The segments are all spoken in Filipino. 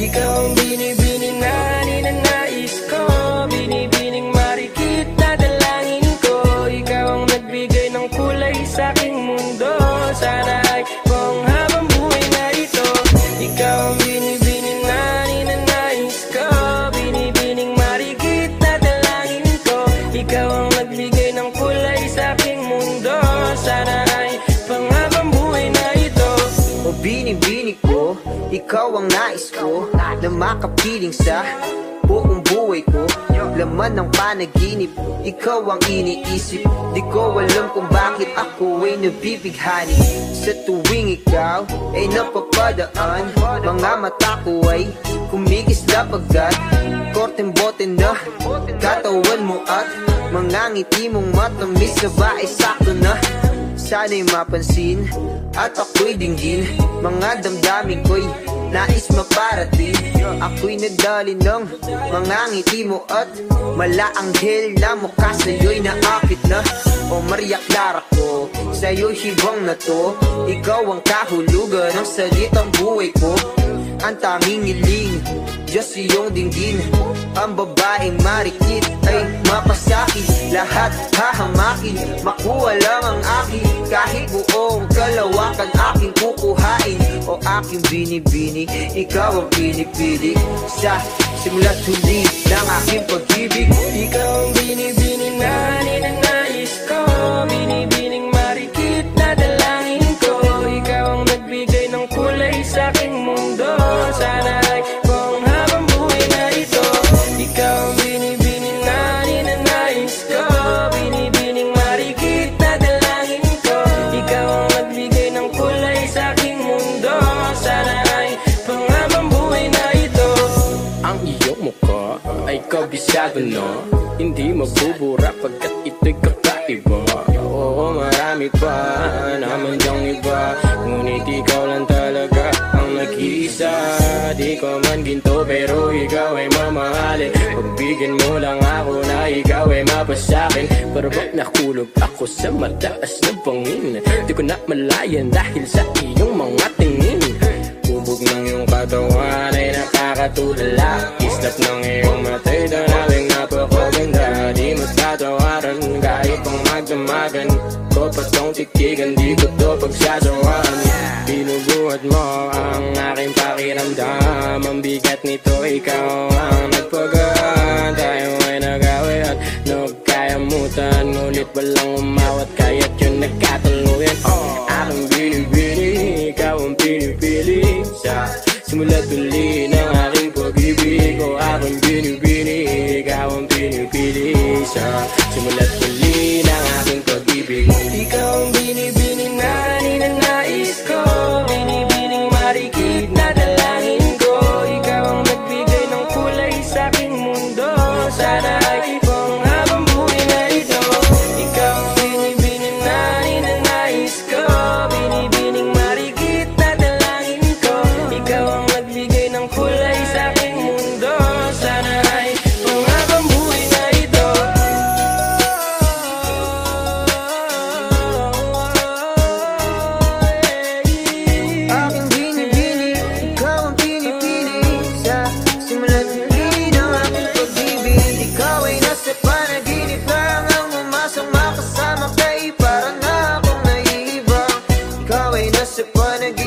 Ikaw ang binibining na ninanais ko. Binibining marikit na dalangin ko. Ikaw ang nagbigay ng kulay sa aking mundo. Sana ay kung habang buhay na ito. Ikaw ang binibining na ninanais ko. Binibining marikit na dalangin ko. Ikaw ang nagbigay ng kulay sa aking mundo. Sana ay panghabang buhay na ito. O binibini ko, ikaw ang nais ko Na makapiling sa buong buhay ko. Laman ng panaginip, ikaw ang iniisip. Di ko alam kung bakit ako ay nabibighani. Sa tuwing ikaw ay napapadaan Mga mata ko ay kumigisla pagkat Korteng bote na katawan mo at Mga ngiti mong matamis na ba ay sakto na. Sana'y mapansin at ako'y dinggin. Mga damdamin ko'y nais maparating. Ako'y nadali ng mga ngiti mo at Malaanghel na mukha sa'yo'y naakit na. O Maria Clara ko, sa'yo'y hibang na to. Ikaw ang kahulugan ng salitang buhay ko Ang tanging iling, Diyos iyong dinggin. Ang babaeng marikit ay mapasakit. Lahat hahamakin, makuha lang ang akin. Kahit buong kalawakan aking kukuhain O aking binibini, ikaw ang pinipili. Sa simula't huli ng aking pag-ibig Ikaw ang binibining na ninanais ko Binibining marikit ay kabisado na Hindi mabubura pagkat ito'y kakaiba. Oo, marami pa naman diyang iba. Ngunit ikaw lang talaga ang nag-iisa. Di ko man ginto pero ikaw ay mamahalin. Pagbigyan mo lang ako na ikaw ay mapasakin Pero ba't nakulog ako sa mataas na bangin. Di ko na malayan dahil sa iyong mga tingin. Kubog ng iyong katawan ay nakakatulala ang aking pakiramdam Ang bigat nito ikaw ang nagpagaan Tayo ay nagawi at nagkayamutan Ngunit walang umawat kaya't yun nagkatuluyan oh, Aking binibini, ikaw ang pinipili. Sa simula't uli ng aking pag-ibig O aking binibini, ikaw ang pinipili. Sa simula't uli ng aking pag-ibig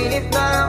naiibang Ikaw